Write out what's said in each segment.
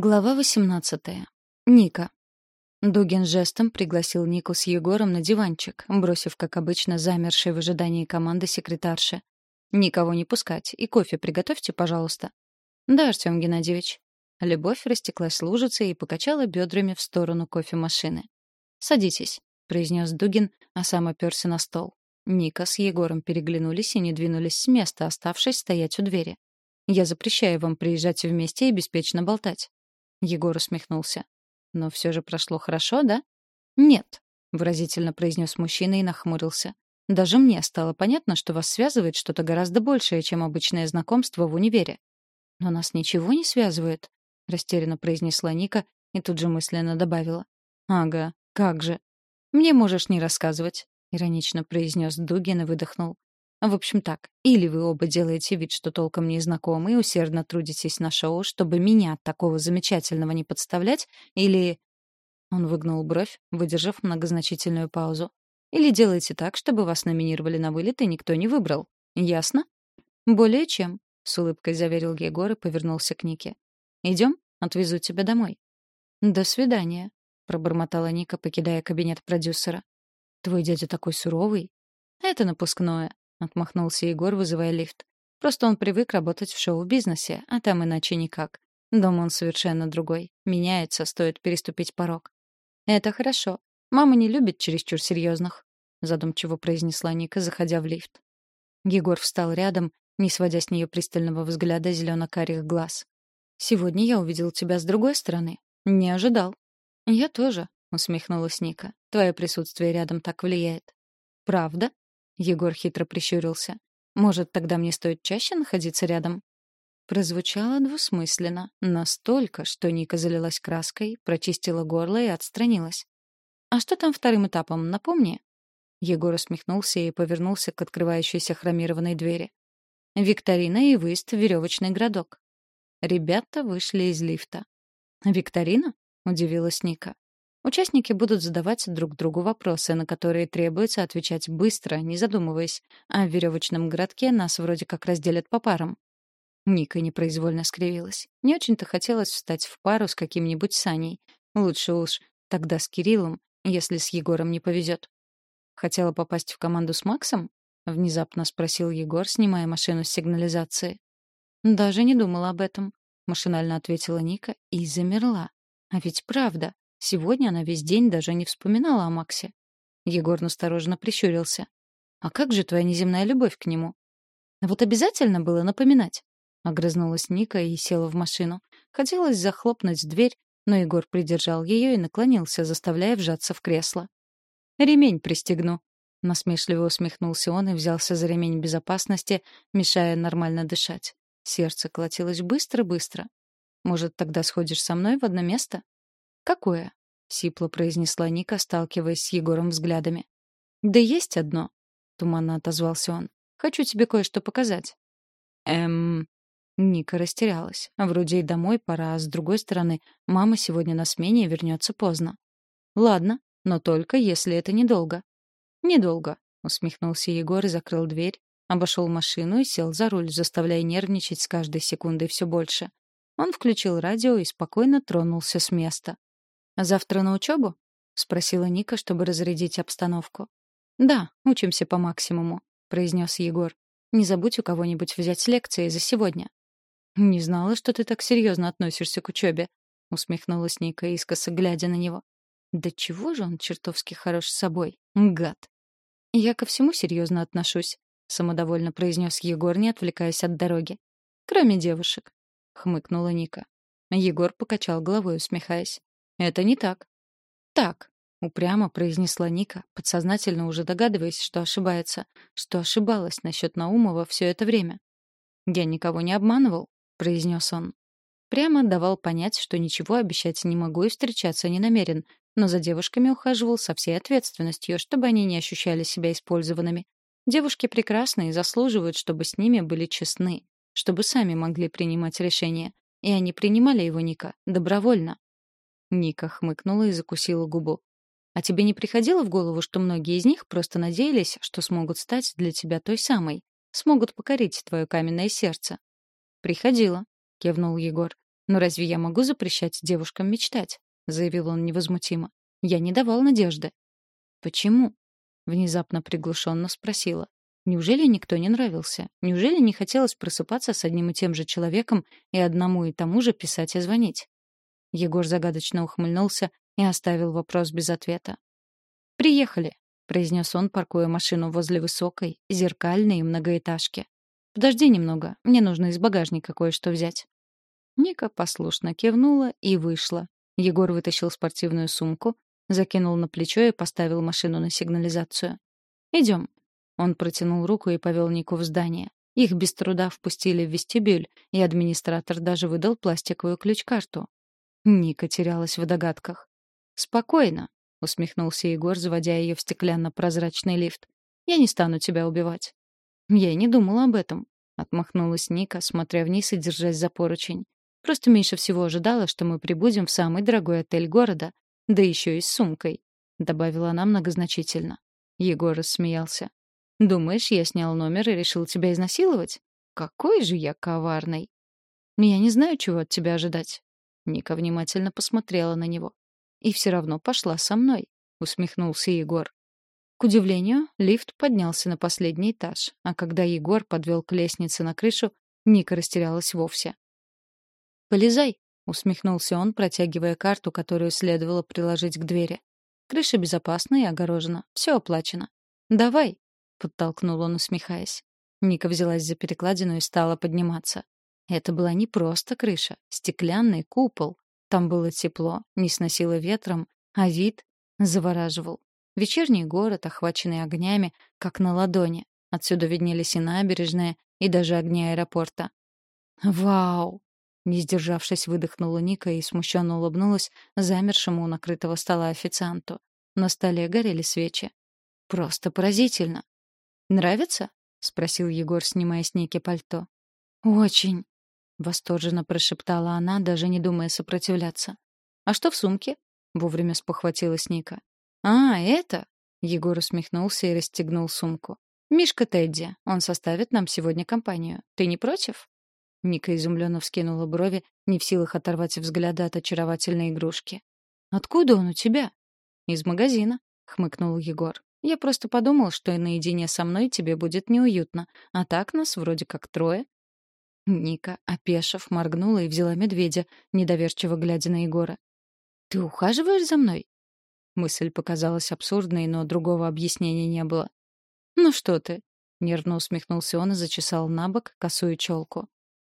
Глава 18. Ника. Дугин жестом пригласил Нику с Егором на диванчик, бросив, как обычно, замершей в ожидании команды секретарши. «Никого не пускать, и кофе приготовьте, пожалуйста». «Да, Артем Геннадьевич». Любовь растеклась лужицей и покачала бедрами в сторону кофемашины. «Садитесь», — произнес Дугин, а сам оперся на стол. Ника с Егором переглянулись и не двинулись с места, оставшись стоять у двери. «Я запрещаю вам приезжать вместе и беспечно болтать». Егор усмехнулся. «Но все же прошло хорошо, да?» «Нет», — выразительно произнес мужчина и нахмурился. «Даже мне стало понятно, что вас связывает что-то гораздо большее, чем обычное знакомство в универе». «Но нас ничего не связывает», — растерянно произнесла Ника и тут же мысленно добавила. «Ага, как же». «Мне можешь не рассказывать», — иронично произнес Дугин и выдохнул. В общем так, или вы оба делаете вид, что толком не знакомы и усердно трудитесь на шоу, чтобы меня, такого замечательного, не подставлять, или... Он выгнул бровь, выдержав многозначительную паузу. Или делаете так, чтобы вас номинировали на вылет и никто не выбрал. Ясно? Более чем, — с улыбкой заверил Егор и повернулся к Нике. Идем, отвезу тебя домой. До свидания, — пробормотала Ника, покидая кабинет продюсера. Твой дядя такой суровый. Это напускное, — отмахнулся Егор, вызывая лифт. «Просто он привык работать в шоу-бизнесе, а там иначе никак. Дом он совершенно другой. Меняется, стоит переступить порог». «Это хорошо. Мама не любит чересчур серьезных», — задумчиво произнесла Ника, заходя в лифт. Егор встал рядом, не сводя с нее пристального взгляда зелено-карих глаз. «Сегодня я увидел тебя с другой стороны. Не ожидал». «Я тоже», — усмехнулась Ника. «Твое присутствие рядом так влияет». «Правда?» Егор хитро прищурился. «Может, тогда мне стоит чаще находиться рядом?» Прозвучало двусмысленно, настолько, что Ника залилась краской, прочистила горло и отстранилась. «А что там вторым этапом, напомни?» Егор усмехнулся и повернулся к открывающейся хромированной двери. «Викторина и выезд в веревочный городок». Ребята вышли из лифта. «Викторина?» — удивилась Ника. Участники будут задавать друг другу вопросы, на которые требуется отвечать быстро, не задумываясь, а в веревочном городке нас вроде как разделят по парам. Ника непроизвольно скривилась. Не очень-то хотелось встать в пару с каким-нибудь Саней. Лучше уж тогда с Кириллом, если с Егором не повезет. Хотела попасть в команду с Максом? Внезапно спросил Егор, снимая машину с сигнализации. Даже не думала об этом, машинально ответила Ника и замерла. А ведь правда, Сегодня она весь день даже не вспоминала о Максе. Егор настороженно прищурился. «А как же твоя неземная любовь к нему?» «Вот обязательно было напоминать». Огрызнулась Ника и села в машину. Хотелось захлопнуть дверь, но Егор придержал ее и наклонился, заставляя вжаться в кресло. «Ремень пристегну». Насмешливо усмехнулся он и взялся за ремень безопасности, мешая нормально дышать. Сердце колотилось быстро-быстро. «Может, тогда сходишь со мной в одно место?» «Какое?» — сипло произнесла Ника, сталкиваясь с Егором взглядами. «Да есть одно», — туманно отозвался он. «Хочу тебе кое-что показать». «Эм...» Ника растерялась. Вроде и домой пора, а с другой стороны, мама сегодня на смене и вернется поздно. «Ладно, но только если это недолго». «Недолго», — усмехнулся Егор и закрыл дверь, обошел машину и сел за руль, заставляя нервничать с каждой секундой все больше. Он включил радио и спокойно тронулся с места. «Завтра на учебу?» — спросила Ника, чтобы разрядить обстановку. «Да, учимся по максимуму», — произнес Егор. «Не забудь у кого-нибудь взять лекции за сегодня». «Не знала, что ты так серьезно относишься к учебе», — усмехнулась Ника, искоса глядя на него. «Да чего же он чертовски хорош с собой, гад!» «Я ко всему серьезно отношусь», — самодовольно произнес Егор, не отвлекаясь от дороги. «Кроме девушек», — хмыкнула Ника. Егор покачал головой, усмехаясь. Это не так. Так, упрямо произнесла Ника, подсознательно уже догадываясь, что ошибается, что ошибалась насчет Наумова все это время. Я никого не обманывал, произнес он. Прямо давал понять, что ничего обещать не могу и встречаться не намерен, но за девушками ухаживал со всей ответственностью, чтобы они не ощущали себя использованными. Девушки прекрасны и заслуживают, чтобы с ними были честны, чтобы сами могли принимать решения. И они принимали его Ника добровольно. Ника хмыкнула и закусила губу. А тебе не приходило в голову, что многие из них просто надеялись, что смогут стать для тебя той самой, смогут покорить твое каменное сердце? Приходило, кивнул Егор. «Но разве я могу запрещать девушкам мечтать?» — заявил он невозмутимо. «Я не давал надежды». «Почему?» — внезапно приглушенно спросила. Неужели никто не нравился? Неужели не хотелось просыпаться с одним и тем же человеком и одному и тому же писать и звонить? Егор загадочно ухмыльнулся и оставил вопрос без ответа. «Приехали», — произнес он, паркуя машину возле высокой, зеркальной многоэтажки. «Подожди немного, мне нужно из багажника кое-что взять». Ника послушно кивнула и вышла. Егор вытащил спортивную сумку, закинул на плечо и поставил машину на сигнализацию. «Идем». Он протянул руку и повел Нику в здание. Их без труда впустили в вестибюль, и администратор даже выдал пластиковую ключ-карту. Ника терялась в догадках. «Спокойно», — усмехнулся Егор, заводя ее в стеклянно-прозрачный лифт. «Я не стану тебя убивать». «Я и не думала об этом», — отмахнулась Ника, смотря вниз и держась за поручень. Просто меньше всего ожидала, что мы прибудем в самый дорогой отель города, да еще и с сумкой», — добавила она многозначительно. Егор рассмеялся. «Думаешь, я снял номер и решил тебя изнасиловать? Какой же я коварный!» «Я не знаю, чего от тебя ожидать». Ника внимательно посмотрела на него. «И все равно пошла со мной», — усмехнулся Егор. К удивлению, лифт поднялся на последний этаж, а когда Егор подвел к лестнице на крышу, Ника растерялась вовсе. «Полезай», — усмехнулся он, протягивая карту, которую следовало приложить к двери. «Крыша безопасна и огорожена. Все оплачено». «Давай», — подтолкнул он, усмехаясь. Ника взялась за перекладину и стала подниматься. Это была не просто крыша, стеклянный купол. Там было тепло, не сносило ветром, а вид завораживал. Вечерний город, охваченный огнями, как на ладони. Отсюда виднелись и набережная, и даже огни аэропорта. «Вау!» Не сдержавшись, выдохнула Ника и смущенно улыбнулась замершему у накрытого стола официанту. На столе горели свечи. Просто поразительно. «Нравится?» — спросил Егор, снимая с Ники пальто. «Очень», — восторженно прошептала она, даже не думая сопротивляться. «А что в сумке?» — вовремя спохватилась Ника. «А, это?» — Егор усмехнулся и расстегнул сумку. «Мишка Тедди. Он составит нам сегодня компанию. Ты не против?» Ника изумленно вскинула брови, не в силах оторвать взгляда от очаровательной игрушки. «Откуда он у тебя?» «Из магазина», — хмыкнул Егор. «Я просто подумал, что и наедине со мной тебе будет неуютно, а так нас вроде как трое». Ника, опешив, моргнула и взяла медведя, недоверчиво глядя на Егора. «Ты ухаживаешь за мной?» Мысль показалась абсурдной, но другого объяснения не было. «Ну что ты?» — нервно усмехнулся он и зачесал на бок косую челку.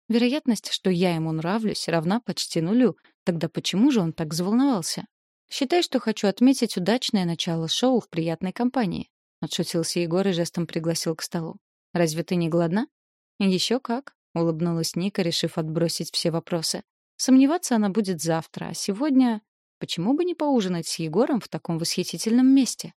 Вероятность, что я ему нравлюсь, равна почти нулю. Тогда почему же он так заволновался? Считай, что хочу отметить удачное начало шоу в приятной компании. Отшутился Егор и жестом пригласил к столу. Разве ты не голодна? Еще как, улыбнулась Ника, решив отбросить все вопросы. Сомневаться она будет завтра, а сегодня почему бы не поужинать с Егором в таком восхитительном месте?